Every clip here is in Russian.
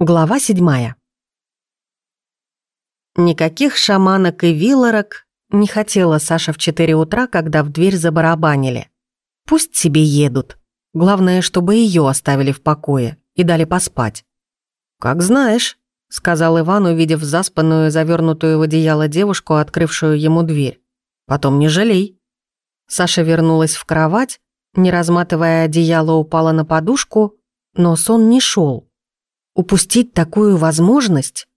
Глава седьмая. Никаких шаманок и вилорок не хотела Саша в четыре утра, когда в дверь забарабанили. Пусть себе едут. Главное, чтобы ее оставили в покое и дали поспать. «Как знаешь», — сказал Иван, увидев заспанную, завернутую в одеяло девушку, открывшую ему дверь. «Потом не жалей». Саша вернулась в кровать, не разматывая одеяло, упала на подушку, но сон не шел. Упустить такую возможность?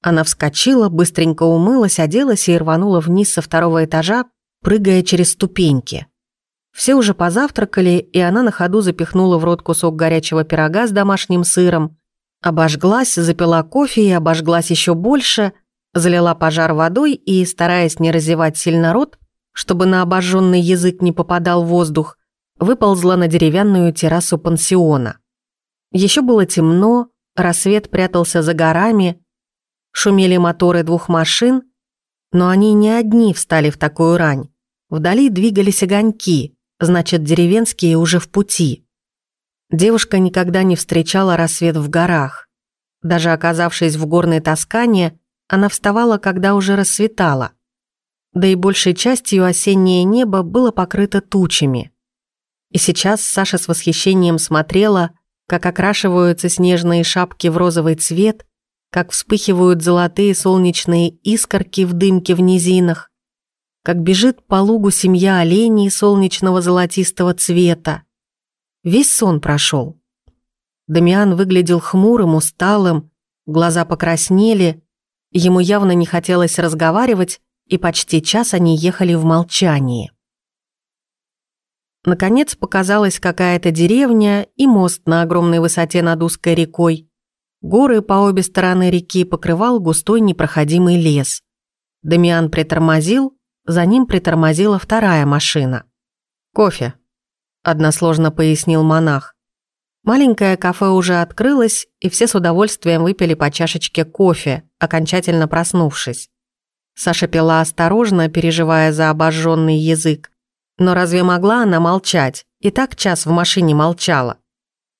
Она вскочила, быстренько умылась, оделась и рванула вниз со второго этажа, прыгая через ступеньки. Все уже позавтракали, и она на ходу запихнула в рот кусок горячего пирога с домашним сыром, обожглась, запила кофе и обожглась еще больше, залила пожар водой и, стараясь не разевать сильно рот, чтобы на обожженный язык не попадал воздух, выползла на деревянную террасу пансиона. Еще было темно, Рассвет прятался за горами, шумели моторы двух машин, но они не одни встали в такую рань. Вдали двигались огоньки, значит, деревенские уже в пути. Девушка никогда не встречала рассвет в горах. Даже оказавшись в горной Тоскане, она вставала, когда уже рассветало. Да и большей частью осеннее небо было покрыто тучами. И сейчас Саша с восхищением смотрела, как окрашиваются снежные шапки в розовый цвет, как вспыхивают золотые солнечные искорки в дымке в низинах, как бежит по лугу семья оленей солнечного золотистого цвета. Весь сон прошел. Дамиан выглядел хмурым, усталым, глаза покраснели, ему явно не хотелось разговаривать, и почти час они ехали в молчании. Наконец показалась какая-то деревня и мост на огромной высоте над узкой рекой. Горы по обе стороны реки покрывал густой непроходимый лес. Дамиан притормозил, за ним притормозила вторая машина. «Кофе», – односложно пояснил монах. Маленькое кафе уже открылось, и все с удовольствием выпили по чашечке кофе, окончательно проснувшись. Саша пила осторожно, переживая за обожженный язык. Но разве могла она молчать? И так час в машине молчала.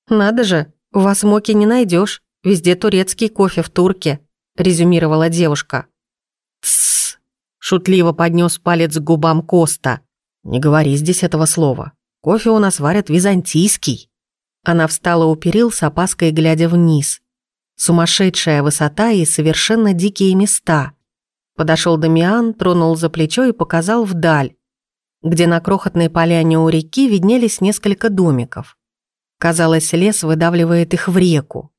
«Надо же, у вас моки не найдешь. Везде турецкий кофе в турке», – резюмировала девушка. «Тссс», – шутливо поднес палец к губам Коста. «Не говори здесь этого слова. Кофе у нас варят византийский». Она встала у перил с опаской, глядя вниз. Сумасшедшая высота и совершенно дикие места. Подошел Дамиан, тронул за плечо и показал вдаль, где на крохотной поляне у реки виднелись несколько домиков. Казалось, лес выдавливает их в реку.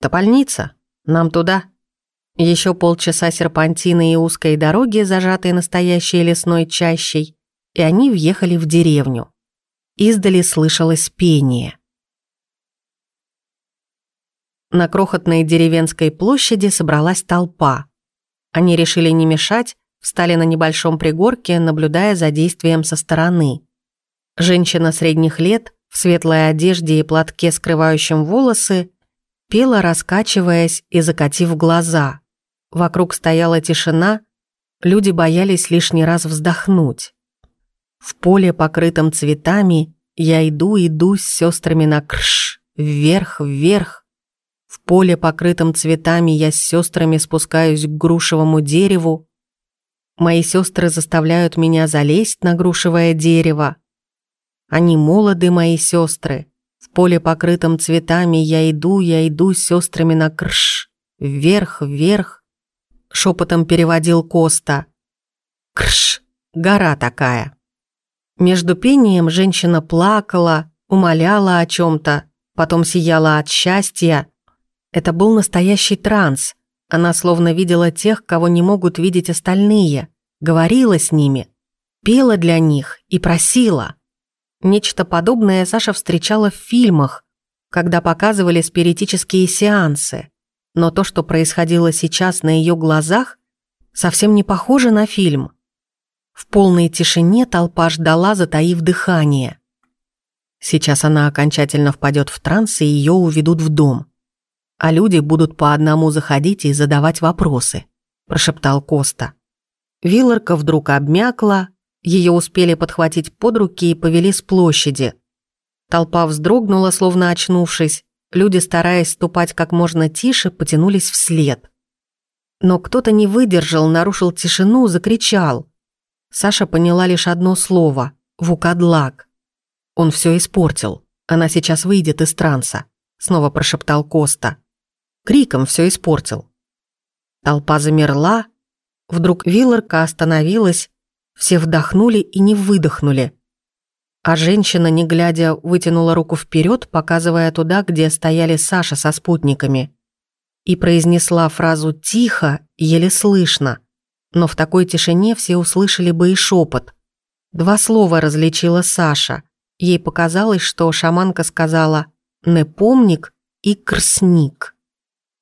«Топольница? Нам туда?» Еще полчаса серпантины и узкой дороги, зажатой настоящей лесной чащей, и они въехали в деревню. Издали слышалось пение. На крохотной деревенской площади собралась толпа. Они решили не мешать, встали на небольшом пригорке, наблюдая за действием со стороны. Женщина средних лет, в светлой одежде и платке, скрывающем волосы, пела, раскачиваясь и закатив глаза. Вокруг стояла тишина, люди боялись лишний раз вздохнуть. В поле, покрытом цветами, я иду, иду с сестрами на крш, вверх, вверх. В поле, покрытом цветами, я с сестрами спускаюсь к грушевому дереву, Мои сестры заставляют меня залезть на грушевое дерево. Они молоды, мои сестры. В поле, покрытом цветами, я иду, я иду с сестрами на крш. Вверх, вверх. Шепотом переводил Коста. Крш, гора такая. Между пением женщина плакала, умоляла о чем-то, потом сияла от счастья. Это был настоящий транс. Она словно видела тех, кого не могут видеть остальные, говорила с ними, пела для них и просила. Нечто подобное Саша встречала в фильмах, когда показывали спиритические сеансы. Но то, что происходило сейчас на ее глазах, совсем не похоже на фильм. В полной тишине толпа ждала, затаив дыхание. Сейчас она окончательно впадет в транс, и ее уведут в дом а люди будут по одному заходить и задавать вопросы», – прошептал Коста. Вилларка вдруг обмякла, ее успели подхватить под руки и повели с площади. Толпа вздрогнула, словно очнувшись, Люди, стараясь ступать как можно тише, потянулись вслед. Но кто-то не выдержал, нарушил тишину, закричал. Саша поняла лишь одно слово — «вукадлак». Он все испортил. Она сейчас выйдет из транса, снова прошептал Коста. Криком все испортил. Толпа замерла. Вдруг Вилларка остановилась. Все вдохнули и не выдохнули. А женщина, не глядя, вытянула руку вперед, показывая туда, где стояли Саша со спутниками и произнесла фразу тихо, еле слышно. Но в такой тишине все услышали бы и шепот. Два слова различила Саша. Ей показалось, что шаманка сказала «непомник» и «крсник».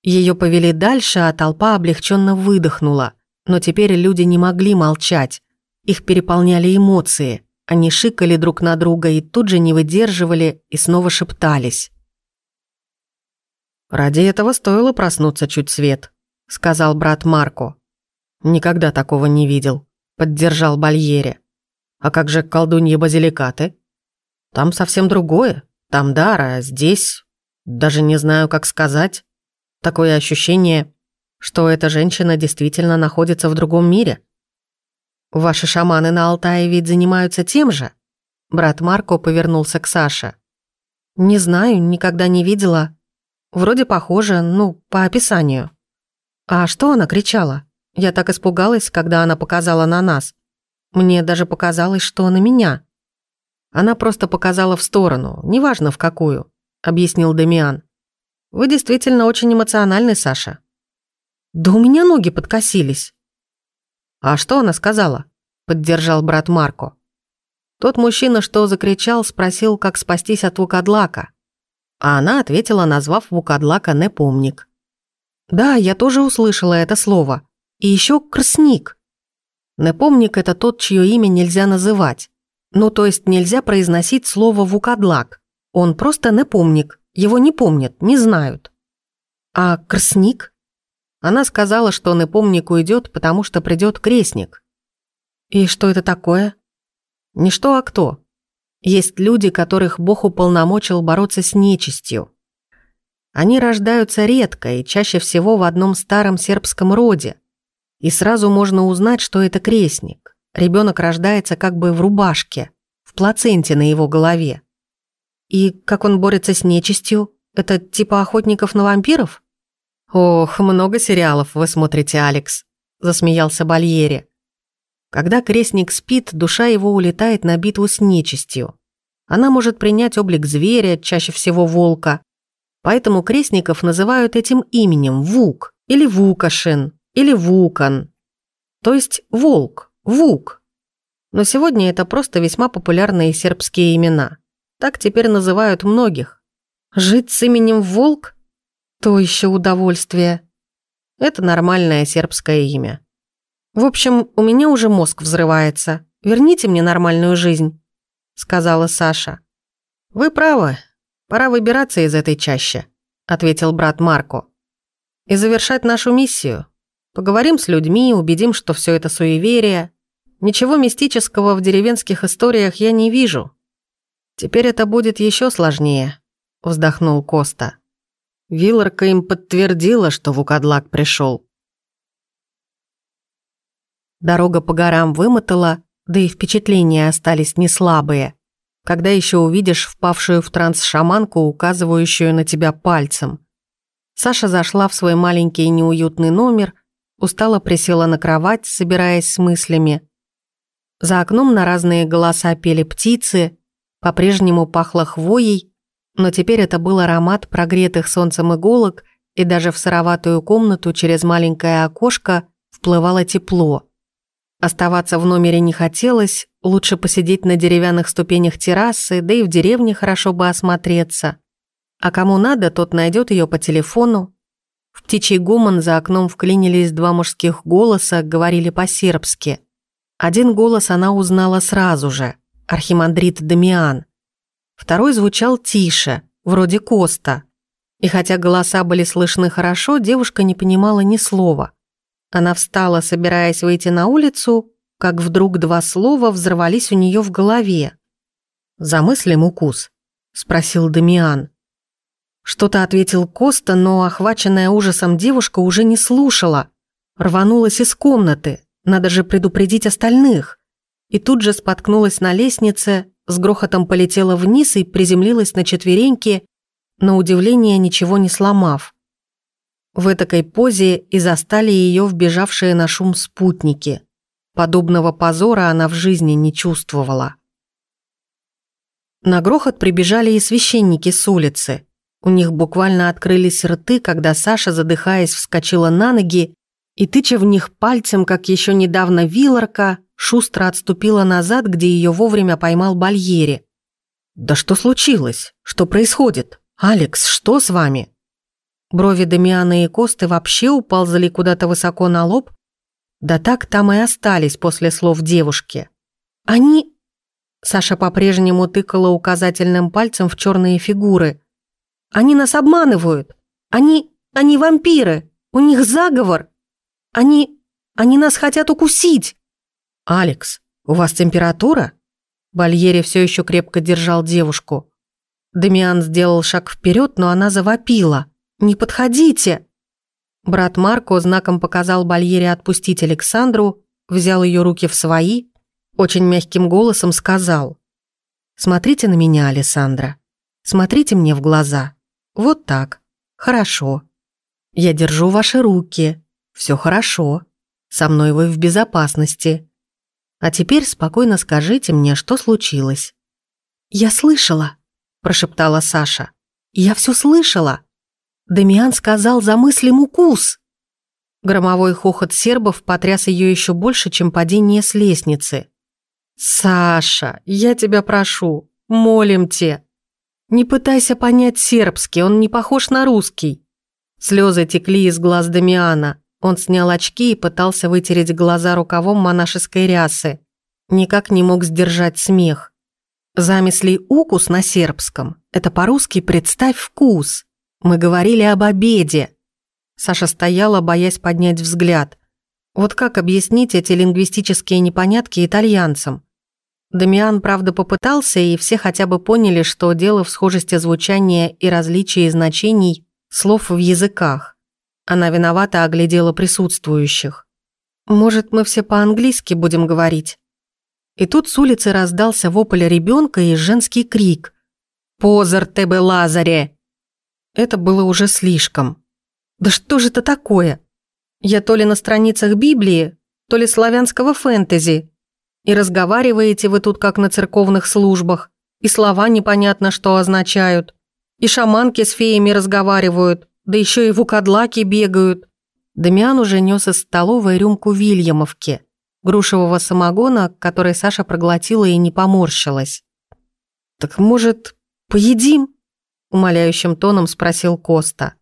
Ее повели дальше, а толпа облегченно выдохнула. Но теперь люди не могли молчать. Их переполняли эмоции. Они шикали друг на друга и тут же не выдерживали и снова шептались. «Ради этого стоило проснуться чуть свет», — сказал брат Марко. «Никогда такого не видел», — поддержал Бальере. «А как же колдуньи базиликаты?» «Там совсем другое. Там дара, а здесь... Даже не знаю, как сказать. Такое ощущение, что эта женщина действительно находится в другом мире». «Ваши шаманы на Алтае ведь занимаются тем же?» Брат Марко повернулся к Саше. «Не знаю, никогда не видела. Вроде похоже, ну, по описанию. А что она кричала? Я так испугалась, когда она показала на нас. Мне даже показалось, что на меня. Она просто показала в сторону, неважно в какую, объяснил Демиан. Вы действительно очень эмоциональный, Саша. Да у меня ноги подкосились. А что она сказала? Поддержал брат Марко. Тот мужчина, что закричал, спросил, как спастись от Вукадлака а она ответила, назвав Вукадлака «непомник». «Да, я тоже услышала это слово. И еще «крсник». Непомник – это тот, чье имя нельзя называть. Ну, то есть нельзя произносить слово «вукадлак». Он просто непомник, его не помнят, не знают. А крсник? Она сказала, что непомник уйдет, потому что придет крестник. И что это такое? Не что, а кто. Есть люди, которых Бог уполномочил бороться с нечистью. Они рождаются редко и чаще всего в одном старом сербском роде. И сразу можно узнать, что это крестник. Ребенок рождается как бы в рубашке, в плаценте на его голове. И как он борется с нечистью? Это типа охотников на вампиров? Ох, много сериалов вы смотрите, Алекс, засмеялся Бальери. Когда крестник спит, душа его улетает на битву с нечистью. Она может принять облик зверя, чаще всего волка. Поэтому крестников называют этим именем Вук, или Вукашин, или Вукан. То есть волк, Вук. Но сегодня это просто весьма популярные сербские имена. Так теперь называют многих. Жить с именем Волк? То еще удовольствие. Это нормальное сербское имя. В общем, у меня уже мозг взрывается. Верните мне нормальную жизнь», — сказала Саша. «Вы правы. Пора выбираться из этой чащи», — ответил брат Марко. «И завершать нашу миссию. Поговорим с людьми, убедим, что все это суеверие. Ничего мистического в деревенских историях я не вижу. Теперь это будет еще сложнее», — вздохнул Коста. Вилларка им подтвердила, что Вукадлак пришел. Дорога по горам вымотала, да и впечатления остались не слабые. Когда еще увидишь впавшую в транс шаманку, указывающую на тебя пальцем. Саша зашла в свой маленький неуютный номер, устало присела на кровать, собираясь с мыслями. За окном на разные голоса пели птицы, по-прежнему пахло хвоей, но теперь это был аромат прогретых солнцем иголок, и даже в сыроватую комнату через маленькое окошко вплывало тепло. Оставаться в номере не хотелось, лучше посидеть на деревянных ступенях террасы, да и в деревне хорошо бы осмотреться. А кому надо, тот найдет ее по телефону. В птичий гомон за окном вклинились два мужских голоса, говорили по-сербски. Один голос она узнала сразу же – архимандрит Дамиан. Второй звучал тише, вроде Коста. И хотя голоса были слышны хорошо, девушка не понимала ни слова. Она встала, собираясь выйти на улицу, как вдруг два слова взорвались у нее в голове. «Замыслим укус?» – спросил Дамиан. Что-то ответил Коста, но охваченная ужасом девушка уже не слушала. Рванулась из комнаты. Надо же предупредить остальных. И тут же споткнулась на лестнице, с грохотом полетела вниз и приземлилась на четвереньки, на удивление ничего не сломав. В этакой позе и застали ее вбежавшие на шум спутники. Подобного позора она в жизни не чувствовала. На грохот прибежали и священники с улицы. У них буквально открылись рты, когда Саша, задыхаясь, вскочила на ноги и, тыча в них пальцем, как еще недавно вилорка, шустро отступила назад, где ее вовремя поймал Бальери. «Да что случилось? Что происходит? Алекс, что с вами?» Брови Дамиана и Косты вообще уползали куда-то высоко на лоб, да так там и остались после слов девушки. «Они...» Саша по-прежнему тыкала указательным пальцем в черные фигуры. «Они нас обманывают! Они... они вампиры! У них заговор! Они... они нас хотят укусить!» «Алекс, у вас температура?» Бальери все еще крепко держал девушку. Дамиан сделал шаг вперед, но она завопила. «Не подходите!» Брат Марко знаком показал Бальере отпустить Александру, взял ее руки в свои, очень мягким голосом сказал. «Смотрите на меня, Александра. Смотрите мне в глаза. Вот так. Хорошо. Я держу ваши руки. Все хорошо. Со мной вы в безопасности. А теперь спокойно скажите мне, что случилось». «Я слышала», – прошептала Саша. «Я все слышала. Дамиан сказал замыслим укус. Громовой хохот сербов потряс ее еще больше, чем падение с лестницы. «Саша, я тебя прошу, молим те. Не пытайся понять сербский, он не похож на русский». Слезы текли из глаз Дамиана. Он снял очки и пытался вытереть глаза рукавом монашеской рясы. Никак не мог сдержать смех. Замесли укус на сербском – это по-русски «представь вкус». Мы говорили об обеде. Саша стояла, боясь поднять взгляд. Вот как объяснить эти лингвистические непонятки итальянцам? Дамиан, правда, попытался, и все хотя бы поняли, что дело в схожести звучания и различии значений слов в языках. Она виновато оглядела присутствующих. «Может, мы все по-английски будем говорить?» И тут с улицы раздался вопль ребенка и женский крик. «Позар тебе, Лазаре!» Это было уже слишком. Да что же это такое? Я то ли на страницах Библии, то ли славянского фэнтези. И разговариваете вы тут как на церковных службах, и слова непонятно что означают. И шаманки с феями разговаривают, да еще и вукадлаки бегают. Дамиан уже нес из столовой рюмку Вильямовки, грушевого самогона, который Саша проглотила и не поморщилась. «Так, может, поедим?» умоляющим тоном спросил Коста.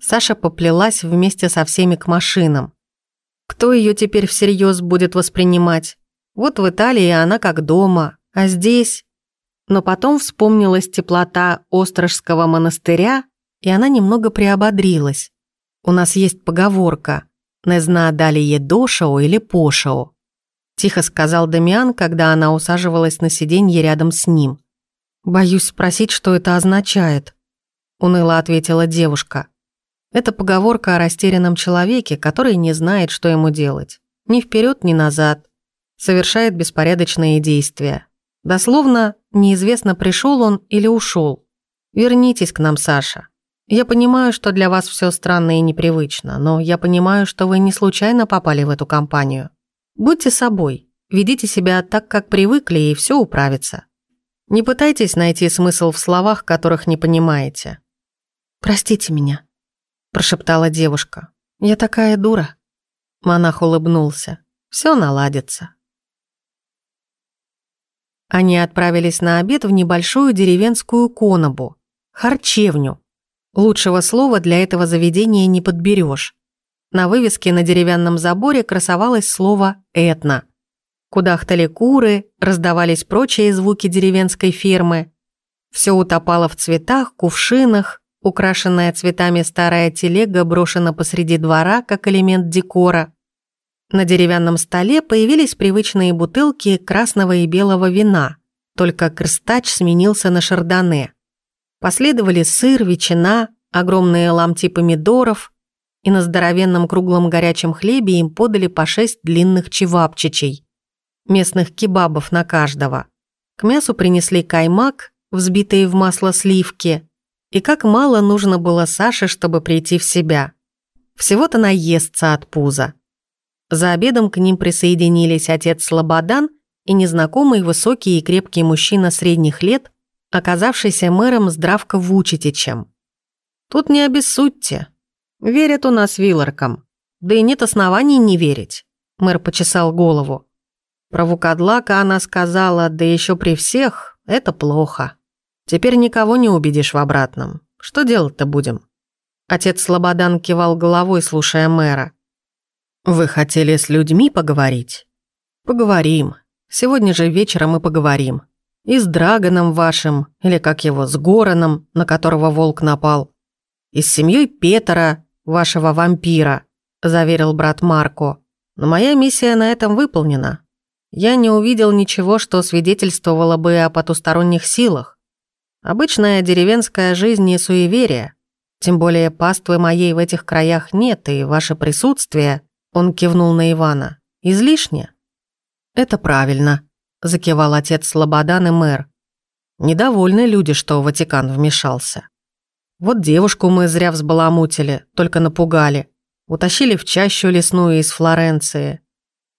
Саша поплелась вместе со всеми к машинам. Кто ее теперь всерьез будет воспринимать? Вот в Италии она как дома, а здесь... Но потом вспомнилась теплота Острожского монастыря, и она немного приободрилась. У нас есть поговорка «Не зна далее дошао или пошао», тихо сказал Дамиан, когда она усаживалась на сиденье рядом с ним. «Боюсь спросить, что это означает», — уныло ответила девушка. Это поговорка о растерянном человеке, который не знает, что ему делать. Ни вперед, ни назад. Совершает беспорядочные действия. Дословно, неизвестно, пришел он или ушел. Вернитесь к нам, Саша. Я понимаю, что для вас все странно и непривычно, но я понимаю, что вы не случайно попали в эту компанию. Будьте собой, ведите себя так, как привыкли, и все управится. Не пытайтесь найти смысл в словах, которых не понимаете. «Простите меня», – прошептала девушка. «Я такая дура». Монах улыбнулся. «Все наладится». Они отправились на обед в небольшую деревенскую конобу, харчевню. Лучшего слова для этого заведения не подберешь. На вывеске на деревянном заборе красовалось слово «этно». Кудахтали куры, раздавались прочие звуки деревенской фермы. Все утопало в цветах, кувшинах, украшенная цветами старая телега брошена посреди двора как элемент декора. На деревянном столе появились привычные бутылки красного и белого вина, только крстач сменился на шардоне. Последовали сыр, ветчина, огромные ломти помидоров, и на здоровенном круглом горячем хлебе им подали по шесть длинных чевапчичей, местных кебабов на каждого. К мясу принесли каймак, взбитые в масло сливки, и как мало нужно было Саше, чтобы прийти в себя. Всего-то наестся от пуза. За обедом к ним присоединились отец Слободан и незнакомый высокий и крепкий мужчина средних лет, оказавшийся мэром Здравка Вучетичем. Тут не обессудьте. Верят у нас виларкам. Да и нет оснований не верить. Мэр почесал голову. Про Вукадлака она сказала, да еще при всех, это плохо. Теперь никого не убедишь в обратном. Что делать-то будем? Отец Слободан кивал головой, слушая мэра. «Вы хотели с людьми поговорить?» «Поговорим. Сегодня же вечером мы поговорим. И с Драгоном вашим, или как его, с Гороном, на которого волк напал. И с семьей Петра, вашего вампира», – заверил брат Марко. «Но моя миссия на этом выполнена. Я не увидел ничего, что свидетельствовало бы о потусторонних силах. Обычная деревенская жизнь не суеверие. Тем более паствы моей в этих краях нет, и ваше присутствие, он кивнул на Ивана, излишне. Это правильно, закивал отец Слободан и мэр. Недовольны люди, что Ватикан вмешался. Вот девушку мы зря взбаламутили, только напугали. Утащили в чащу лесную из Флоренции.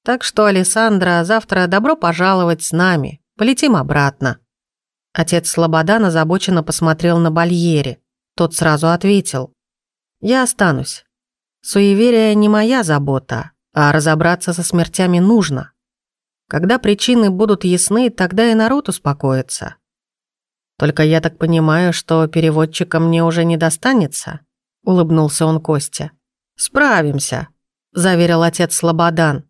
Так что, Александра, завтра добро пожаловать с нами. Полетим обратно. Отец Слободан озабоченно посмотрел на Бальери. Тот сразу ответил. «Я останусь. Суеверие не моя забота, а разобраться со смертями нужно. Когда причины будут ясны, тогда и народ успокоится. Только я так понимаю, что переводчика мне уже не достанется?» — улыбнулся он Костя. «Справимся», — заверил отец Слободан.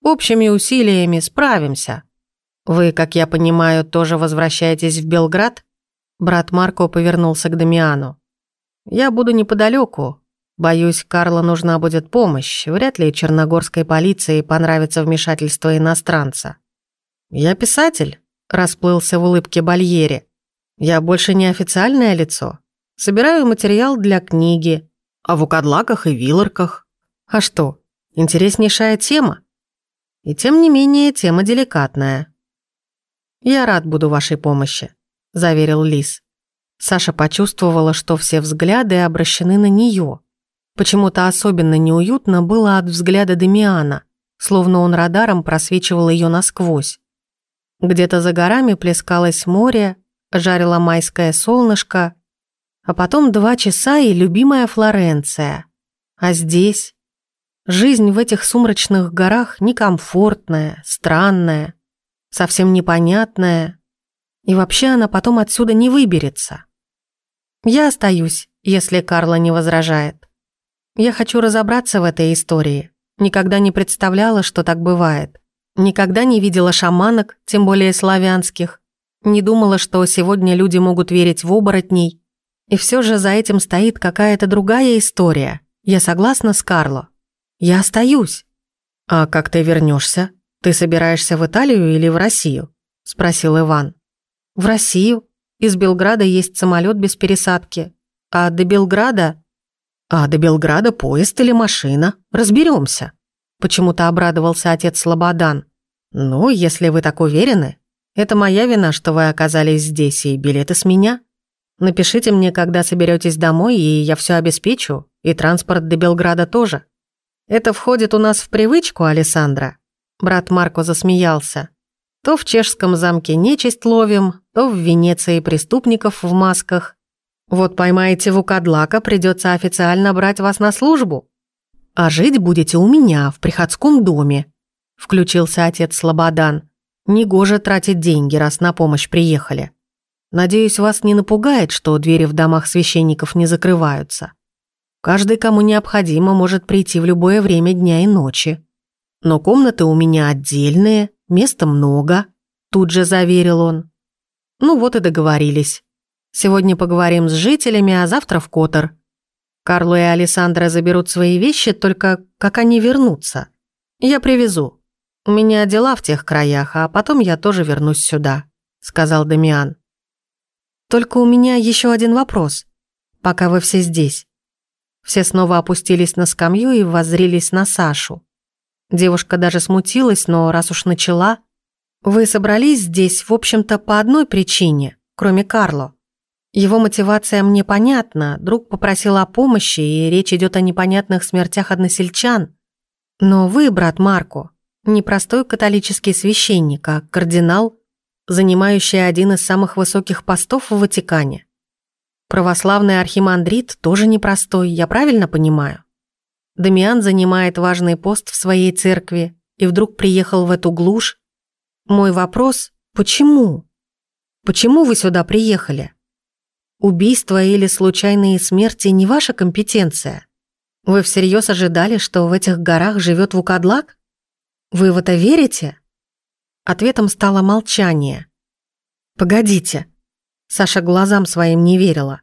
«Общими усилиями справимся. Вы, как я понимаю, тоже возвращаетесь в Белград?» Брат Марко повернулся к Дамиану. «Я буду неподалеку, Боюсь, Карлу нужна будет помощь. Вряд ли черногорской полиции понравится вмешательство иностранца. Я писатель, расплылся в улыбке Бальери. Я больше не официальное лицо. Собираю материал для книги. О вукадлаках и виларках. А что, интереснейшая тема? И тем не менее, тема деликатная. «Я рад буду вашей помощи», – заверил Лис. Саша почувствовала, что все взгляды обращены на нее. Почему-то особенно неуютно было от взгляда Демиана, словно он радаром просвечивал ее насквозь. Где-то за горами плескалось море, жарило майское солнышко, а потом два часа и любимая Флоренция. А здесь? Жизнь в этих сумрачных горах некомфортная, странная, совсем непонятная. И вообще она потом отсюда не выберется. Я остаюсь, если Карла не возражает. Я хочу разобраться в этой истории. Никогда не представляла, что так бывает. Никогда не видела шаманок, тем более славянских. Не думала, что сегодня люди могут верить в оборотней. И все же за этим стоит какая-то другая история. Я согласна с Карло. Я остаюсь. А как ты вернешься? Ты собираешься в Италию или в Россию? Спросил Иван. В Россию. Из Белграда есть самолет без пересадки. А до Белграда а до Белграда поезд или машина? Разберемся. Почему-то обрадовался отец Слободан. Ну, если вы так уверены, это моя вина, что вы оказались здесь, и билеты с меня. Напишите мне, когда соберетесь домой, и я все обеспечу, и транспорт до Белграда тоже. Это входит у нас в привычку, Александра. Брат Марко засмеялся. То в чешском замке нечисть ловим, то в Венеции преступников в масках, вот поймаете Вукадлака, придется официально брать вас на службу. А жить будете у меня, в приходском доме», — включился отец Слободан. «Негоже тратить деньги, раз на помощь приехали. Надеюсь, вас не напугает, что двери в домах священников не закрываются. Каждый, кому необходимо, может прийти в любое время дня и ночи. Но комнаты у меня отдельные, места много», — тут же заверил он. «Ну вот и договорились. Сегодня поговорим с жителями, а завтра в Котор. Карло и Александра заберут свои вещи, только как они вернутся? Я привезу. У меня дела в тех краях, а потом я тоже вернусь сюда», — сказал Дамиан. Только у меня еще один вопрос, пока вы все здесь. Все снова опустились на скамью и воззрились на Сашу. Девушка даже смутилась, но раз уж начала... Вы собрались здесь, в общем-то, по одной причине, кроме Карло. Его мотивация мне понятна, друг попросил о помощи, и речь идет о непонятных смертях односельчан. Но вы, брат Марко, не простой католический священник, а кардинал, занимающий один из самых высоких постов в Ватикане. Православный архимандрит тоже непростой, я правильно понимаю? Дамиан занимает важный пост в своей церкви и вдруг приехал в эту глушь. Мой вопрос – почему? Почему вы сюда приехали? Убийство или случайные смерти не ваша компетенция. Вы всерьез ожидали, что в этих горах живет Вукадлак? Вы в это верите? Ответом стало молчание. Погодите. Саша глазам своим не верила.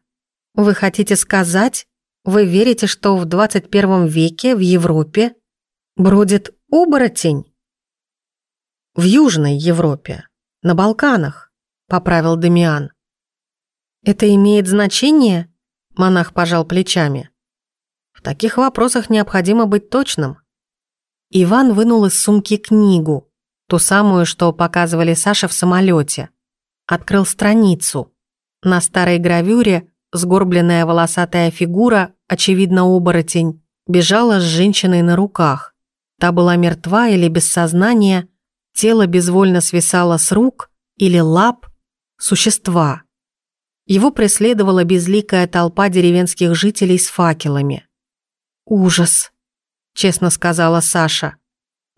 Вы хотите сказать, вы верите, что в 21 веке в Европе бродит оборотень? В Южной Европе, на Балканах, поправил Демиан. Это имеет значение? Монах пожал плечами. В таких вопросах необходимо быть точным. Иван вынул из сумки книгу, ту самую, что показывали Саше в самолете. Открыл страницу. На старой гравюре Сгорбленная волосатая фигура, очевидно оборотень, бежала с женщиной на руках. Та была мертва или без сознания, тело безвольно свисало с рук или лап существа. Его преследовала безликая толпа деревенских жителей с факелами. «Ужас», — честно сказала Саша.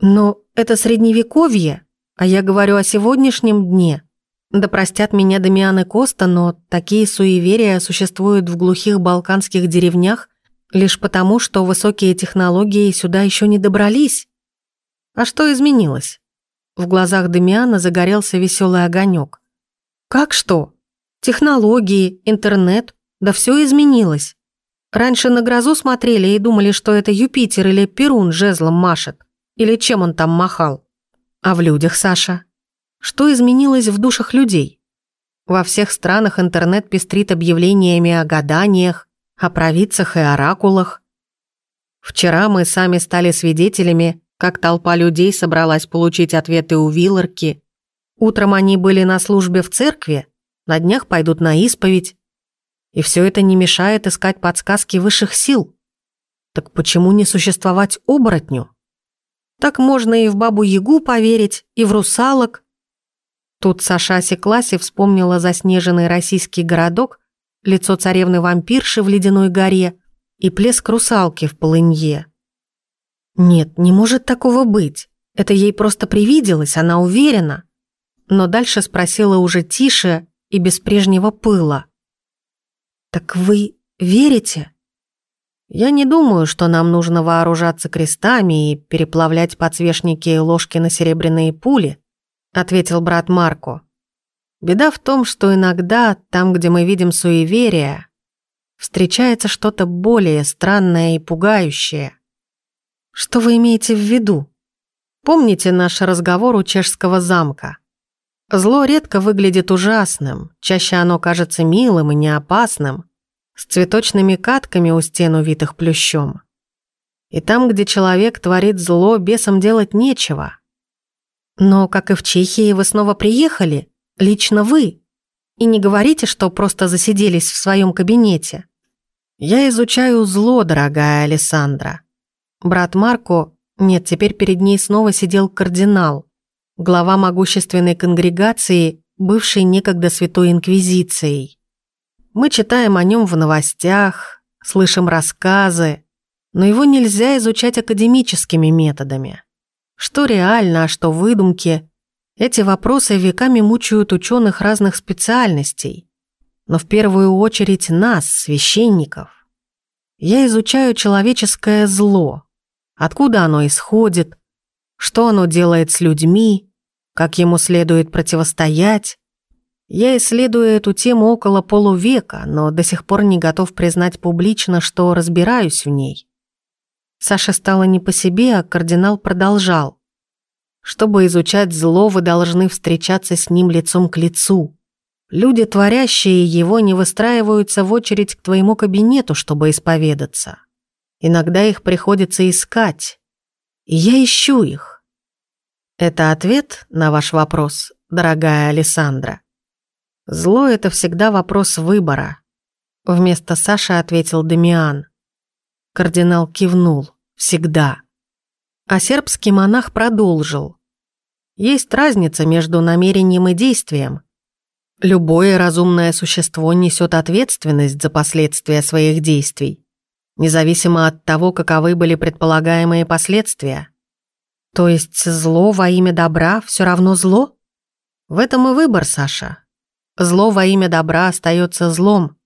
«Но это средневековье, а я говорю о сегодняшнем дне. Да простят меня Дамиан и Коста, но такие суеверия существуют в глухих балканских деревнях лишь потому, что высокие технологии сюда еще не добрались. А что изменилось? В глазах Дамиана загорелся веселый огонек. Как что? Технологии, интернет, да все изменилось. Раньше на грозу смотрели и думали, что это Юпитер или Перун жезлом машет. Или чем он там махал. А в людях, Саша, что изменилось в душах людей? Во всех странах интернет пестрит объявлениями о гаданиях, о провидцах и оракулах. Вчера мы сами стали свидетелями, как толпа людей собралась получить ответы у Вилларки. Утром они были на службе в церкви, на днях пойдут на исповедь. И все это не мешает искать подсказки высших сил. Так почему не существовать оборотню? Так можно и в бабу-ягу поверить, и в русалок, Тут Саша осеклась вспомнила заснеженный российский городок, лицо царевны-вампирши в ледяной горе и плеск русалки в полынье. Нет, не может такого быть. Это ей просто привиделось, она уверена. Но дальше спросила уже тише и без прежнего пыла. «Так вы верите?» «Я не думаю, что нам нужно вооружаться крестами и переплавлять подсвечники и ложки на серебряные пули», ответил брат Марко. Беда в том, что иногда там, где мы видим суеверие, встречается что-то более странное и пугающее. Что вы имеете в виду? Помните наш разговор у чешского замка? Зло редко выглядит ужасным, чаще оно кажется милым и неопасным, с цветочными катками у стен, увитых плющом. И там, где человек творит зло, бесам делать нечего – но, как и в Чехии, вы снова приехали, лично вы. И не говорите, что просто засиделись в своем кабинете. Я изучаю зло, дорогая Александра. Брат Марко, нет, теперь перед ней снова сидел кардинал, глава могущественной конгрегации, бывшей некогда Святой Инквизицией. Мы читаем о нем в новостях, слышим рассказы, но его нельзя изучать академическими методами. Что реально, а что выдумки? Эти вопросы веками мучают ученых разных специальностей. Но в первую очередь нас, священников. Я изучаю человеческое зло. Откуда оно исходит? Что оно делает с людьми? Как ему следует противостоять? Я исследую эту тему около полувека, но до сих пор не готов признать публично, что разбираюсь в ней. Саше стало не по себе, а кардинал продолжал. Чтобы изучать зло, вы должны встречаться с ним лицом к лицу. Люди, творящие его, не выстраиваются в очередь к твоему кабинету, чтобы исповедаться. Иногда их приходится искать. И я ищу их. Это ответ на ваш вопрос, дорогая Александра. Зло — это всегда вопрос выбора. Вместо Саши ответил Дамиан. Кардинал кивнул. Всегда. А сербский монах продолжил. Есть разница между намерением и действием. Любое разумное существо несет ответственность за последствия своих действий, независимо от того, каковы были предполагаемые последствия. То есть зло во имя добра все равно зло? В этом и выбор, Саша. Зло во имя добра остается злом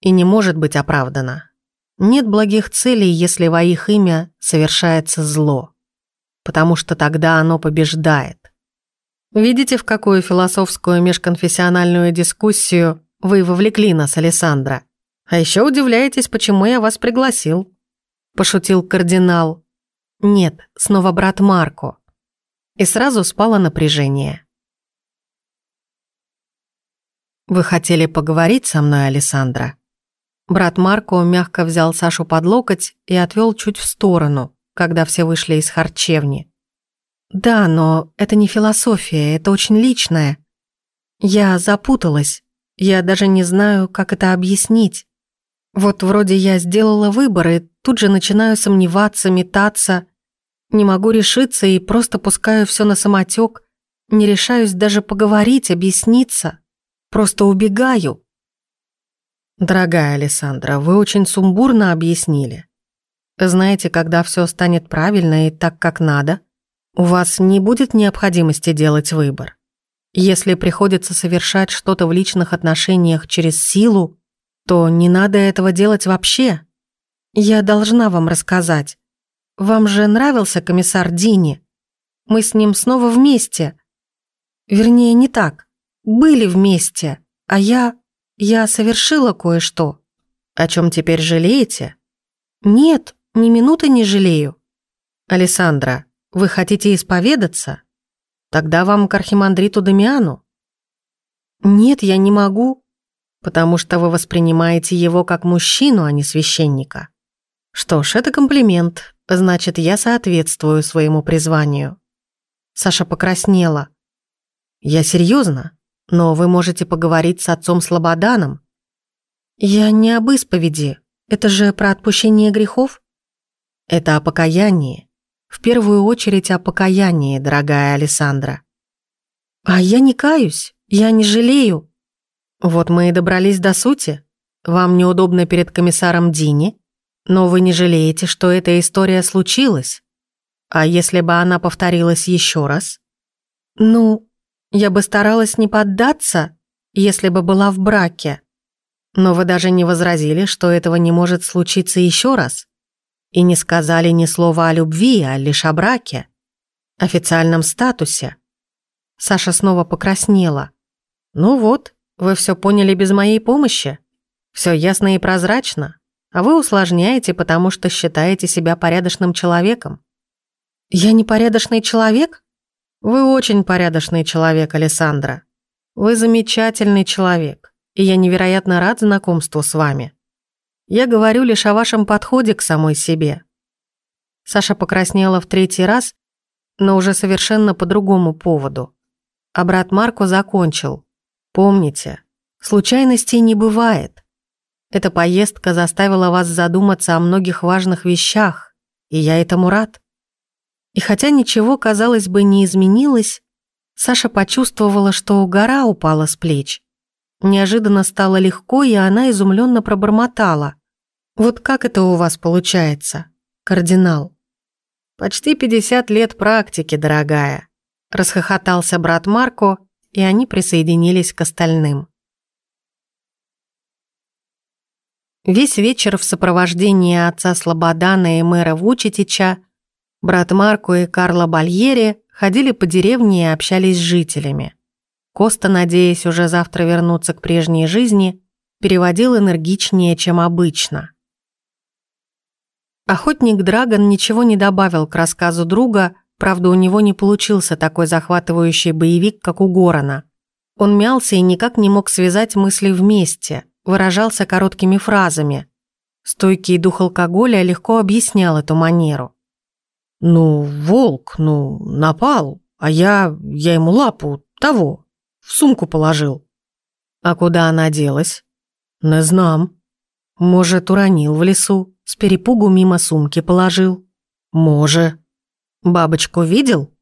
и не может быть оправдано. Нет благих целей, если во их имя совершается зло, потому что тогда оно побеждает. Видите, в какую философскую межконфессиональную дискуссию вы вовлекли нас, Александра? А еще удивляетесь, почему я вас пригласил?» Пошутил кардинал. «Нет, снова брат Марко». И сразу спало напряжение. «Вы хотели поговорить со мной, Александра?» Брат Марко мягко взял Сашу под локоть и отвел чуть в сторону, когда все вышли из харчевни. «Да, но это не философия, это очень личное. Я запуталась. Я даже не знаю, как это объяснить. Вот вроде я сделала выбор и тут же начинаю сомневаться, метаться. Не могу решиться и просто пускаю все на самотек. Не решаюсь даже поговорить, объясниться. Просто убегаю». «Дорогая Александра, вы очень сумбурно объяснили. Знаете, когда все станет правильно и так, как надо – у вас не будет необходимости делать выбор. Если приходится совершать что-то в личных отношениях через силу, то не надо этого делать вообще. Я должна вам рассказать. Вам же нравился комиссар Дини? Мы с ним снова вместе. Вернее, не так. Были вместе, а я... я совершила кое-что. О чем теперь жалеете? Нет, ни минуты не жалею. Александра, вы хотите исповедаться? Тогда вам к архимандриту Дамиану. Нет, я не могу, потому что вы воспринимаете его как мужчину, а не священника. Что ж, это комплимент, значит, я соответствую своему призванию. Саша покраснела. Я серьезно, но вы можете поговорить с отцом Слободаном. Я не об исповеди, это же про отпущение грехов. Это о покаянии. В первую очередь о покаянии, дорогая Александра. А я не каюсь, я не жалею. Вот мы и добрались до сути. Вам неудобно перед комиссаром Дини, но вы не жалеете, что эта история случилась. А если бы она повторилась еще раз? Ну, я бы старалась не поддаться, если бы была в браке. Но вы даже не возразили, что этого не может случиться еще раз и не сказали ни слова о любви, а лишь о браке, официальном статусе. Саша снова покраснела. «Ну вот, вы все поняли без моей помощи. Все ясно и прозрачно, а вы усложняете, потому что считаете себя порядочным человеком». «Я не порядочный человек?» «Вы очень порядочный человек, Александра. Вы замечательный человек, и я невероятно рад знакомству с вами. Я говорю лишь о вашем подходе к самой себе». Саша покраснела в третий раз, но уже совершенно по другому поводу. А брат Марко закончил. «Помните, случайностей не бывает. Эта поездка заставила вас задуматься о многих важных вещах, и я этому рад». И хотя ничего, казалось бы, не изменилось, Саша почувствовала, что гора упала с плеч. Неожиданно стало легко, и она изумленно пробормотала. Вот как это у вас получается, кардинал? Почти 50 лет практики, дорогая. Расхохотался брат Марко, и они присоединились к остальным. Весь вечер в сопровождении отца Слободана и мэра Вучетича брат Марко и Карло Бальери ходили по деревне и общались с жителями. Коста, надеясь уже завтра вернуться к прежней жизни, переводил энергичнее, чем обычно. Охотник Драгон ничего не добавил к рассказу друга, правда, у него не получился такой захватывающий боевик, как у Горана. Он мялся и никак не мог связать мысли вместе, выражался короткими фразами. Стойкий дух алкоголя легко объяснял эту манеру. «Ну, волк, ну, напал, а я... я ему лапу того, в сумку положил». «А куда она делась?» «Не знам». «Может, уронил в лесу, с перепугу мимо сумки положил?» «Може». «Бабочку видел?»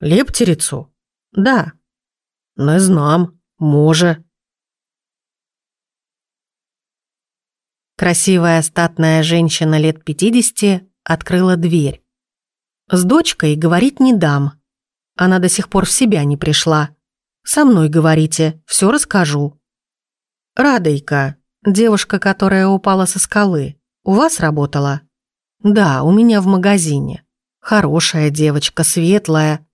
«Лептерицу?» «Да». «Не знам, може». Красивая статная женщина лет пятидесяти открыла дверь. С дочкой говорить не дам. Она до сих пор в себя не пришла. Со мной говорите, все расскажу. Радойка, девушка, которая упала со скалы, у вас работала? Да, у меня в магазине. Хорошая девочка, светлая.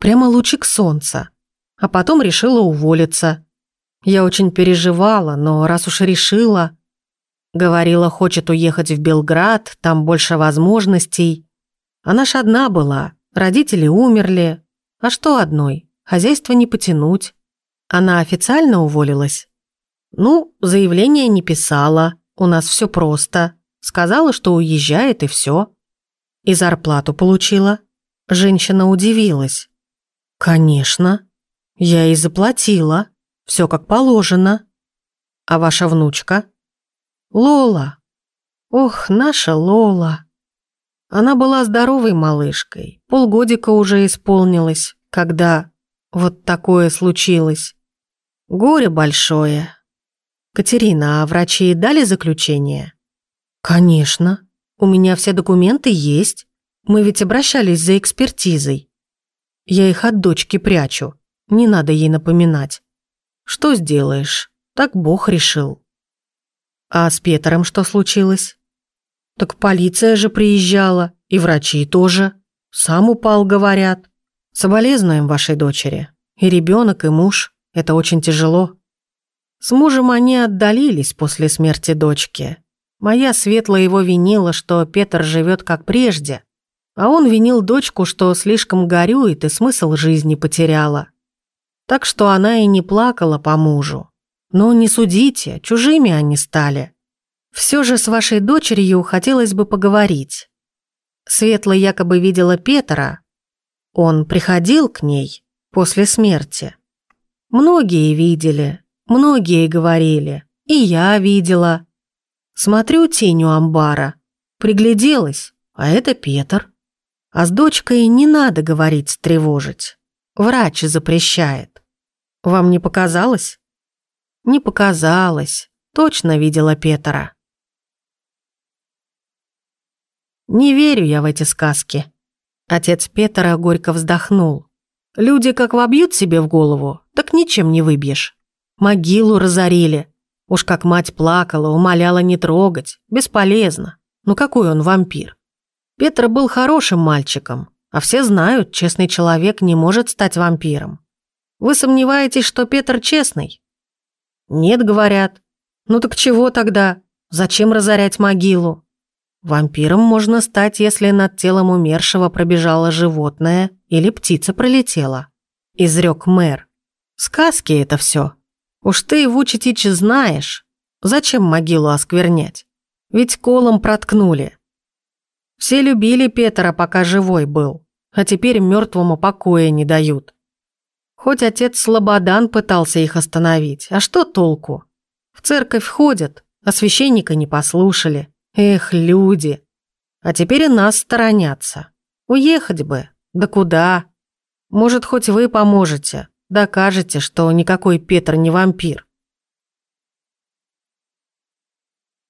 Прямо лучик солнца. А потом решила уволиться. Я очень переживала, но раз уж решила... Говорила, хочет уехать в Белград, там больше возможностей. Она ж одна была, родители умерли. А что одной? Хозяйство не потянуть. Она официально уволилась? Ну, заявление не писала. У нас все просто. Сказала, что уезжает и все. И зарплату получила. Женщина удивилась. Конечно. Я и заплатила. Все как положено. А ваша внучка? Лола. Ох, наша Лола. Она была здоровой малышкой, полгодика уже исполнилось, когда вот такое случилось. Горе большое. Катерина, а врачи дали заключение? Конечно. У меня все документы есть. Мы ведь обращались за экспертизой. Я их от дочки прячу. Не надо ей напоминать. Что сделаешь? Так Бог решил. А с Петром что случилось? Так полиция же приезжала, и врачи тоже. Сам упал, говорят. Соболезнуем вашей дочери. И ребенок, и муж. Это очень тяжело. С мужем они отдалились после смерти дочки. Моя светлая его винила, что Петр живет как прежде, а он винил дочку, что слишком горюет и смысл жизни потеряла. Так что она и не плакала по мужу. Но не судите, чужими они стали. Все же с вашей дочерью хотелось бы поговорить. Светла якобы видела Петра. Он приходил к ней после смерти. Многие видели, многие говорили, и я видела. Смотрю тень у амбара, пригляделась, а это Петр. А с дочкой не надо говорить, тревожить. Врач запрещает. Вам не показалось? Не показалось. Точно видела Петра. Не верю я в эти сказки. Отец Петра горько вздохнул. Люди как вобьют себе в голову, так ничем не выбьешь. Могилу разорили. Уж как мать плакала, умоляла не трогать. Бесполезно. Ну какой он вампир? Петр был хорошим мальчиком, а все знают, честный человек не может стать вампиром. Вы сомневаетесь, что Петр честный? Нет, говорят. Ну так чего тогда? Зачем разорять могилу? Вампиром можно стать, если над телом умершего пробежало животное или птица пролетела. Изрек мэр. Сказки это все. Уж ты, Вучетич, знаешь. Зачем могилу осквернять? Ведь колом проткнули. Все любили Петра, пока живой был, а теперь мертвому покоя не дают. Хоть отец Слободан пытался их остановить, а что толку? В церковь ходят, а священника не послушали. Эх, люди. А теперь и нас сторонятся. Уехать бы. Да куда? Может, хоть вы поможете. Докажете, что никакой Петр не вампир.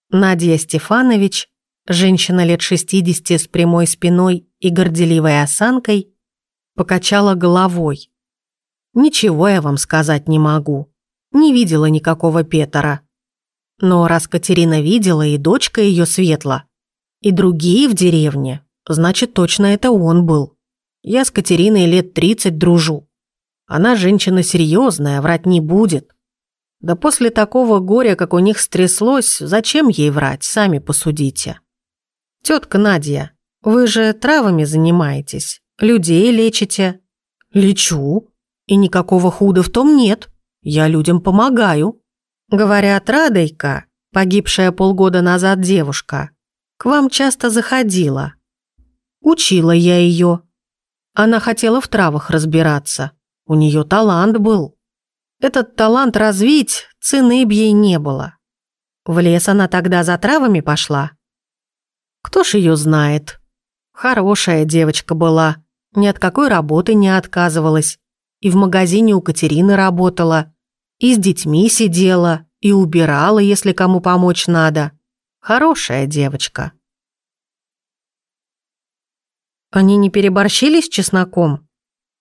Надя Стефанович, женщина лет 60 с прямой спиной и горделивой осанкой, покачала головой. «Ничего я вам сказать не могу. Не видела никакого Петра. Но раз Катерина видела и дочка ее светла, и другие в деревне, значит, точно это он был. Я с Катериной лет тридцать дружу. Она женщина серьезная, врать не будет. Да после такого горя, как у них стряслось, зачем ей врать, сами посудите. Тетка Надя, вы же травами занимаетесь, людей лечите. Лечу, и никакого худа в том нет, Я людям помогаю». Говорят, Радойка, погибшая полгода назад девушка, к вам часто заходила. Учила я ее. Она хотела в травах разбираться. У нее талант был. Этот талант развить цены б ей не было. В лес она тогда за травами пошла. Кто ж ее знает? Хорошая девочка была, ни от какой работы не отказывалась. И в магазине у Катерины работала, и с детьми сидела, и убирала, если кому помочь надо. Хорошая девочка. Они не переборщили с чесноком?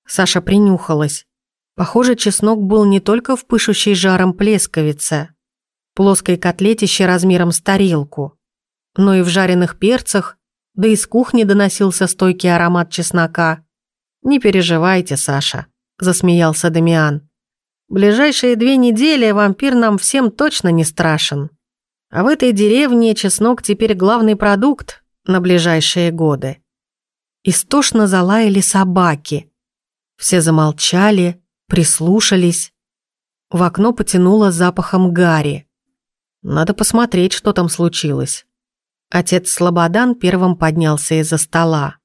Саша принюхалась. Похоже, чеснок был не только в пышущей жаром плесковице, плоской котлетище размером с тарелку, но и в жареных перцах, да из кухни доносился стойкий аромат чеснока. «Не переживайте, Саша», – засмеялся Дамиан. «Ближайшие две недели вампир нам всем точно не страшен. А в этой деревне чеснок теперь главный продукт на ближайшие годы». Истошно залаяли собаки. Все замолчали, прислушались. В окно потянуло запахом гари. Надо посмотреть, что там случилось. Отец Слободан первым поднялся из-за стола.